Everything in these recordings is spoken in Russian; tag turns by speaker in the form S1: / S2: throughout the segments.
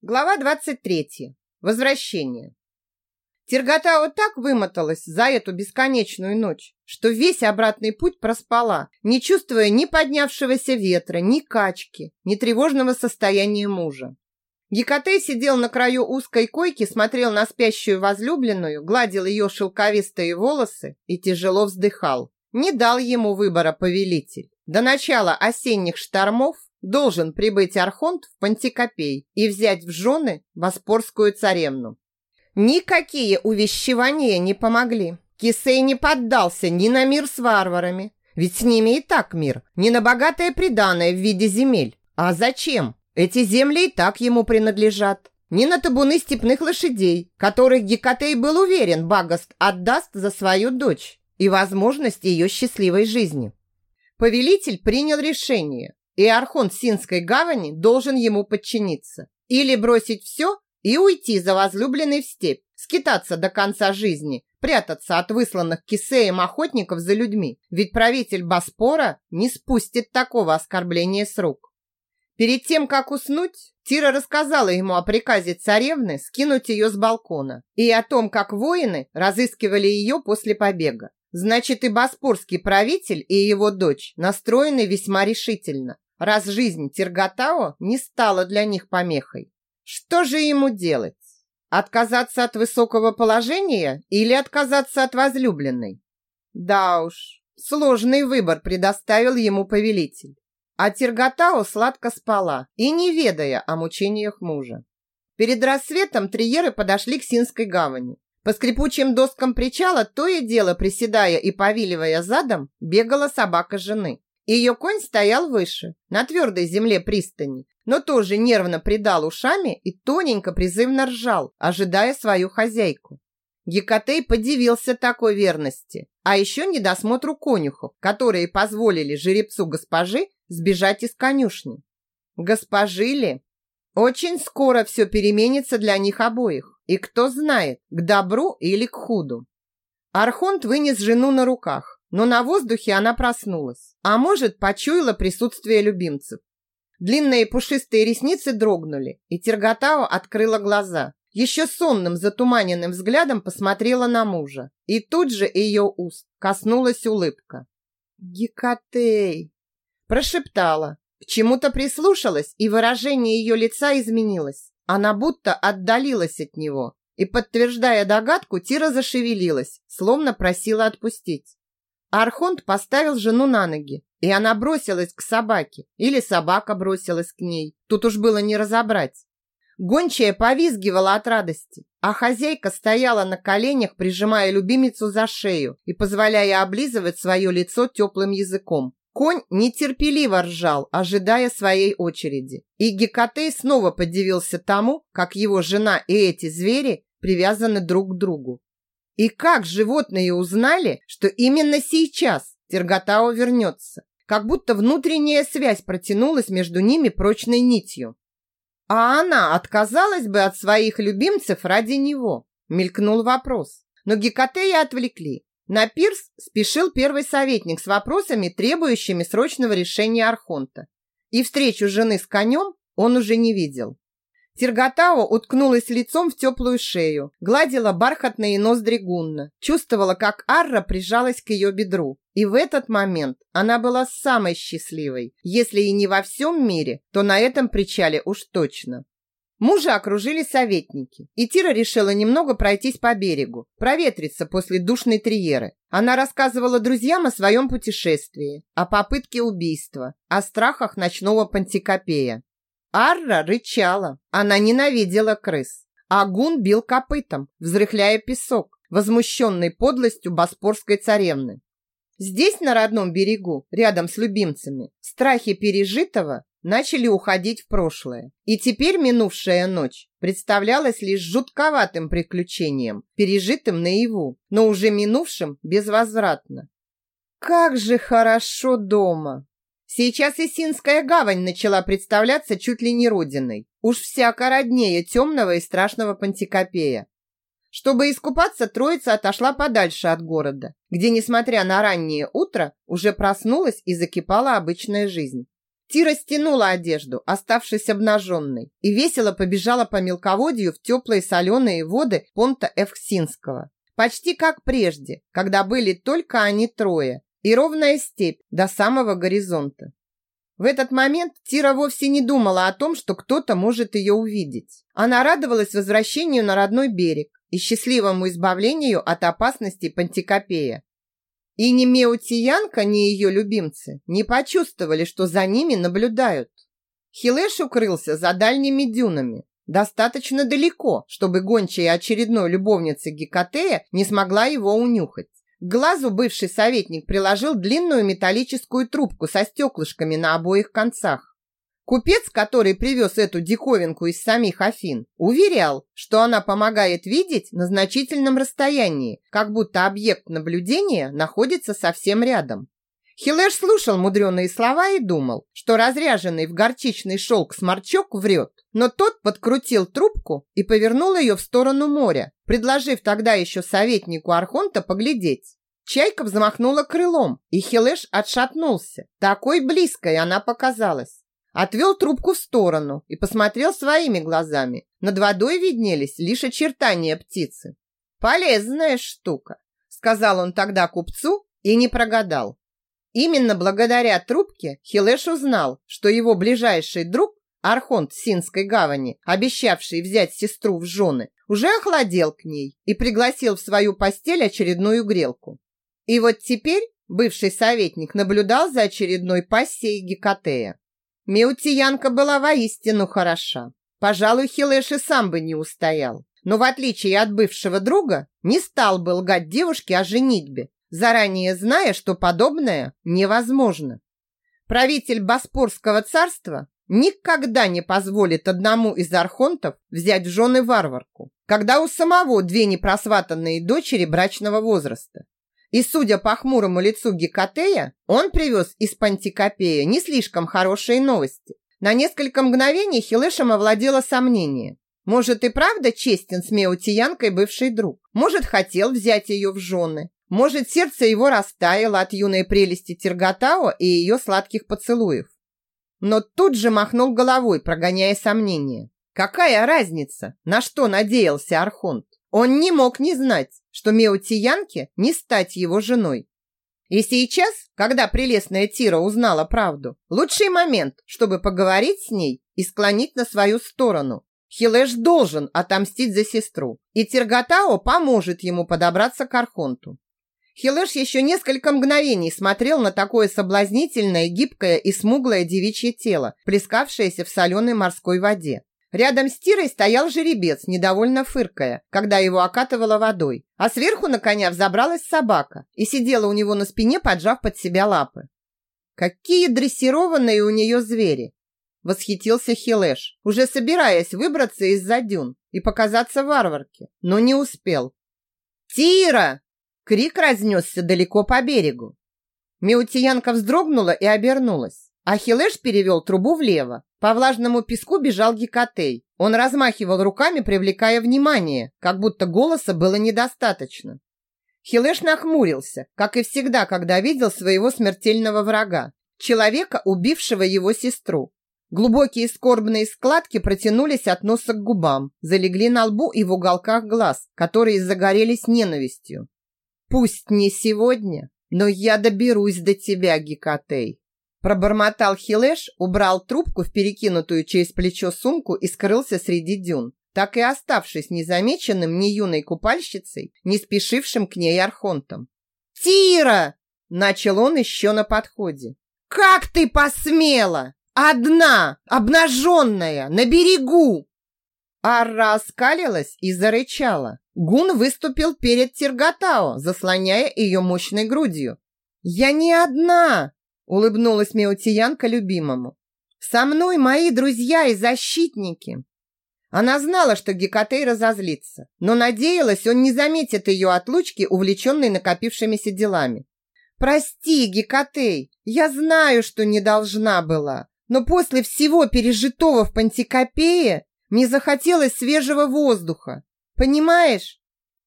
S1: Глава 23. Возвращение. Терготао так вымоталась за эту бесконечную ночь, что весь обратный путь проспала, не чувствуя ни поднявшегося ветра, ни качки, ни тревожного состояния мужа. Гекатей сидел на краю узкой койки, смотрел на спящую возлюбленную, гладил ее шелковистые волосы и тяжело вздыхал. Не дал ему выбора повелитель. До начала осенних штормов должен прибыть Архонт в Пантикопей и взять в жены Боспорскую царевну. Никакие увещевания не помогли. Кисей не поддался ни на мир с варварами, ведь с ними и так мир, ни на богатое приданое в виде земель. А зачем? Эти земли и так ему принадлежат. Ни на табуны степных лошадей, которых Гекатей был уверен, Багаст отдаст за свою дочь и возможность ее счастливой жизни. Повелитель принял решение и Архонт Синской гавани должен ему подчиниться. Или бросить все и уйти за возлюбленной в степь, скитаться до конца жизни, прятаться от высланных кисеем охотников за людьми, ведь правитель Боспора не спустит такого оскорбления с рук. Перед тем, как уснуть, Тира рассказала ему о приказе царевны скинуть ее с балкона и о том, как воины разыскивали ее после побега. Значит, и боспорский правитель и его дочь настроены весьма решительно раз жизнь Терготао не стала для них помехой. Что же ему делать? Отказаться от высокого положения или отказаться от возлюбленной? Да уж, сложный выбор предоставил ему повелитель. А Терготао сладко спала и не ведая о мучениях мужа. Перед рассветом триеры подошли к Синской гавани. По скрипучим доскам причала, то и дело приседая и повиливая задом, бегала собака жены. Ее конь стоял выше, на твердой земле пристани, но тоже нервно придал ушами и тоненько призывно ржал, ожидая свою хозяйку. Гекатей подивился такой верности, а еще недосмотру конюхов, которые позволили жеребцу госпожи сбежать из конюшни. Госпожи ли? Очень скоро все переменится для них обоих, и кто знает, к добру или к худу. Архонт вынес жену на руках, но на воздухе она проснулась, а может, почуяла присутствие любимцев. Длинные пушистые ресницы дрогнули, и Терготао открыла глаза. Еще сонным, затуманенным взглядом посмотрела на мужа, и тут же ее уст коснулась улыбка. «Гекатей!» Прошептала, к чему-то прислушалась, и выражение ее лица изменилось. Она будто отдалилась от него, и, подтверждая догадку, Тира зашевелилась, словно просила отпустить. Архонт поставил жену на ноги, и она бросилась к собаке, или собака бросилась к ней. Тут уж было не разобрать. Гончая повизгивала от радости, а хозяйка стояла на коленях, прижимая любимицу за шею и позволяя облизывать свое лицо теплым языком. Конь нетерпеливо ржал, ожидая своей очереди. И Гекатей снова подивился тому, как его жена и эти звери привязаны друг к другу. И как животные узнали, что именно сейчас Терготао вернется? Как будто внутренняя связь протянулась между ними прочной нитью. А она отказалась бы от своих любимцев ради него? Мелькнул вопрос. Но Гекатея отвлекли. На пирс спешил первый советник с вопросами, требующими срочного решения Архонта. И встречу жены с конем он уже не видел. Терготао уткнулась лицом в теплую шею, гладила бархатные ноздри Гунна, чувствовала, как Арра прижалась к ее бедру. И в этот момент она была самой счастливой. Если и не во всем мире, то на этом причале уж точно. Мужа окружили советники, и Тира решила немного пройтись по берегу, проветриться после душной триеры. Она рассказывала друзьям о своем путешествии, о попытке убийства, о страхах ночного пантикопея. Арра рычала. Она ненавидела крыс. Агун бил копытом, взрыхляя песок, возмущенный подлостью боспорской царевны. Здесь, на родном берегу, рядом с любимцами, страхи пережитого начали уходить в прошлое. И теперь минувшая ночь представлялась лишь жутковатым приключением, пережитым наяву, но уже минувшим безвозвратно. «Как же хорошо дома!» Сейчас и Синская гавань начала представляться чуть ли не родиной. Уж всяко роднее темного и страшного Пантикопея. Чтобы искупаться, троица отошла подальше от города, где, несмотря на раннее утро, уже проснулась и закипала обычная жизнь. Тира стянула одежду, оставшись обнаженной, и весело побежала по мелководью в теплые соленые воды понта Эвксинского. Почти как прежде, когда были только они трое, и ровная степь до самого горизонта. В этот момент Тира вовсе не думала о том, что кто-то может ее увидеть. Она радовалась возвращению на родной берег и счастливому избавлению от опасности Пантикопея. И ни Меутиянка, ни ее любимцы не почувствовали, что за ними наблюдают. Хилеш укрылся за дальними дюнами, достаточно далеко, чтобы гончая очередной любовницы Гекатея не смогла его унюхать. Глазу бывший советник приложил длинную металлическую трубку со стеклышками на обоих концах. Купец, который привез эту диковинку из самих Афин, уверял, что она помогает видеть на значительном расстоянии, как будто объект наблюдения находится совсем рядом. Хилеш слушал мудреные слова и думал, что разряженный в горчичный шелк сморчок врет. Но тот подкрутил трубку и повернул ее в сторону моря, предложив тогда еще советнику Архонта поглядеть. Чайка взмахнула крылом, и Хилеш отшатнулся. Такой близкой она показалась. Отвел трубку в сторону и посмотрел своими глазами. Над водой виднелись лишь очертания птицы. «Полезная штука», — сказал он тогда купцу и не прогадал. Именно благодаря трубке Хилеш узнал, что его ближайший друг, Архонт Синской гавани, обещавший взять сестру в жены, уже охладел к ней и пригласил в свою постель очередную грелку. И вот теперь бывший советник наблюдал за очередной пассией Гекатея. Меутиянка была воистину хороша. Пожалуй, Хилэш и сам бы не устоял. Но в отличие от бывшего друга, не стал бы лгать девушке о женитьбе, заранее зная, что подобное невозможно. Правитель Боспорского царства никогда не позволит одному из архонтов взять в жены варварку, когда у самого две непросватанные дочери брачного возраста. И, судя по хмурому лицу Гекатея, он привез из Пантикопея не слишком хорошие новости. На несколько мгновений Хилешем овладело сомнение. Может, и правда честен с Меутиянкой бывший друг? Может, хотел взять ее в жены? Может, сердце его растаяло от юной прелести Терготао и ее сладких поцелуев? Но тут же махнул головой, прогоняя сомнения. Какая разница, на что надеялся Архонт? Он не мог не знать, что Меотиянке не стать его женой. И сейчас, когда прелестная Тира узнала правду, лучший момент, чтобы поговорить с ней и склонить на свою сторону. Хилеш должен отомстить за сестру, и Тиргатао поможет ему подобраться к Архонту. Хилеш еще несколько мгновений смотрел на такое соблазнительное, гибкое и смуглое девичье тело, плескавшееся в соленой морской воде. Рядом с Тирой стоял жеребец, недовольно фыркая, когда его окатывало водой. А сверху на коня взобралась собака и сидела у него на спине, поджав под себя лапы. Какие дрессированные у нее звери! Восхитился Хилеш, уже собираясь выбраться из-за дюн и показаться варварке, но не успел. «Тира!» Крик разнесся далеко по берегу. Меутиянка вздрогнула и обернулась. Ахиллеш перевел трубу влево. По влажному песку бежал Гекатей. Он размахивал руками, привлекая внимание, как будто голоса было недостаточно. Хилеш нахмурился, как и всегда, когда видел своего смертельного врага, человека, убившего его сестру. Глубокие скорбные складки протянулись от носа к губам, залегли на лбу и в уголках глаз, которые загорелись ненавистью. «Пусть не сегодня, но я доберусь до тебя, Гекатей!» Пробормотал Хилеш, убрал трубку в перекинутую через плечо сумку и скрылся среди дюн, так и оставшись незамеченным ни юной купальщицей, ни спешившим к ней архонтом. «Тира!» – начал он еще на подходе. «Как ты посмела? Одна, обнаженная, на берегу!» Арра оскалилась и зарычала. Гун выступил перед Тиргатао, заслоняя ее мощной грудью. «Я не одна!» Улыбнулась Меутиянка любимому. «Со мной мои друзья и защитники!» Она знала, что Гекатей разозлится, но надеялась, он не заметит ее отлучки, увлеченной накопившимися делами. «Прости, Гекатей, я знаю, что не должна была, но после всего пережитого в Пантикопее мне захотелось свежего воздуха. Понимаешь?»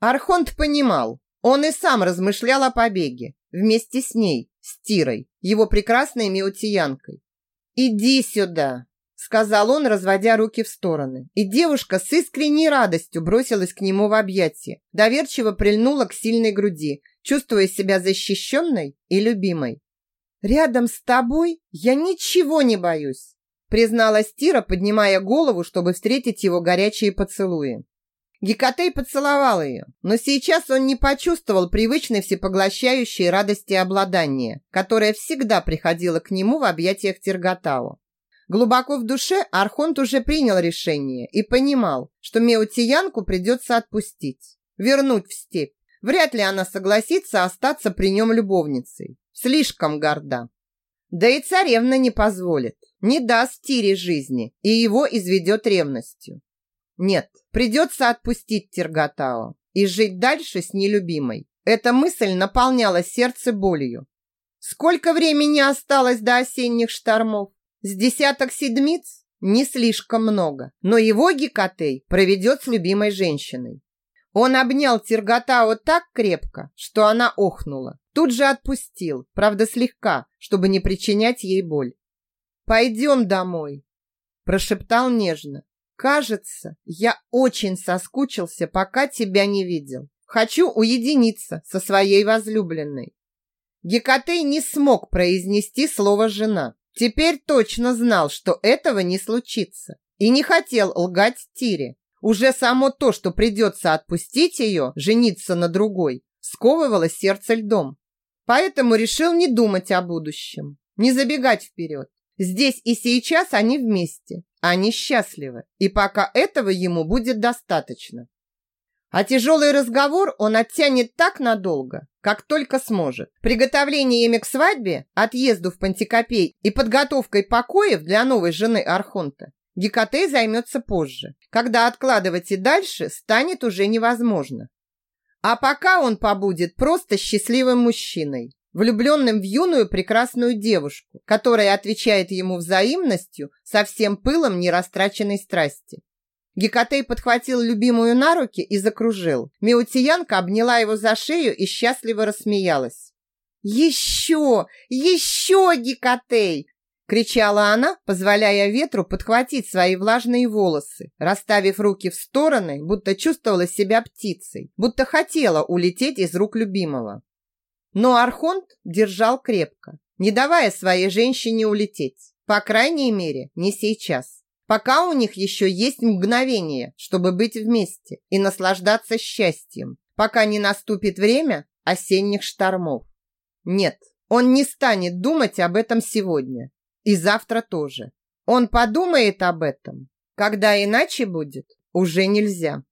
S1: Архонт понимал. Он и сам размышлял о побеге вместе с ней, с Тирой, его прекрасной меутиянкой. «Иди сюда!» сказал он, разводя руки в стороны. И девушка с искренней радостью бросилась к нему в объятия, доверчиво прильнула к сильной груди, чувствуя себя защищенной и любимой. «Рядом с тобой я ничего не боюсь», призналась Тира, поднимая голову, чтобы встретить его горячие поцелуи. Гекатей поцеловал ее, но сейчас он не почувствовал привычной всепоглощающей радости обладания, которая всегда приходила к нему в объятиях Тиргатау. Глубоко в душе Архонт уже принял решение и понимал, что Меутиянку придется отпустить, вернуть в степь. Вряд ли она согласится остаться при нем любовницей. Слишком горда. Да и царевна не позволит, не даст Тире жизни и его изведет ревностью. Нет, придется отпустить Терготао и жить дальше с нелюбимой. Эта мысль наполняла сердце болью. Сколько времени осталось до осенних штормов? С десяток седмиц не слишком много, но его Гекатей проведет с любимой женщиной. Он обнял Тиргатао так крепко, что она охнула. Тут же отпустил, правда слегка, чтобы не причинять ей боль. «Пойдем домой», – прошептал нежно. «Кажется, я очень соскучился, пока тебя не видел. Хочу уединиться со своей возлюбленной». Гекатей не смог произнести слово «жена». Теперь точно знал, что этого не случится. И не хотел лгать Тире. Уже само то, что придется отпустить ее, жениться на другой, сковывало сердце льдом. Поэтому решил не думать о будущем, не забегать вперед. Здесь и сейчас они вместе, они счастливы, и пока этого ему будет достаточно. А тяжелый разговор он оттянет так надолго, как только сможет. Приготовлениями к свадьбе, отъезду в Пантикопей и подготовкой покоев для новой жены Архонта Гекатей займется позже, когда откладывать и дальше станет уже невозможно. А пока он побудет просто счастливым мужчиной, влюбленным в юную прекрасную девушку, которая отвечает ему взаимностью со всем пылом нерастраченной страсти. Гекатей подхватил любимую на руки и закружил. Меутиянка обняла его за шею и счастливо рассмеялась. «Еще! Еще, Гекатей!» кричала она, позволяя ветру подхватить свои влажные волосы, расставив руки в стороны, будто чувствовала себя птицей, будто хотела улететь из рук любимого. Но Архонт держал крепко, не давая своей женщине улететь, по крайней мере, не сейчас. Пока у них еще есть мгновение, чтобы быть вместе и наслаждаться счастьем, пока не наступит время осенних штормов. Нет, он не станет думать об этом сегодня и завтра тоже. Он подумает об этом, когда иначе будет уже нельзя.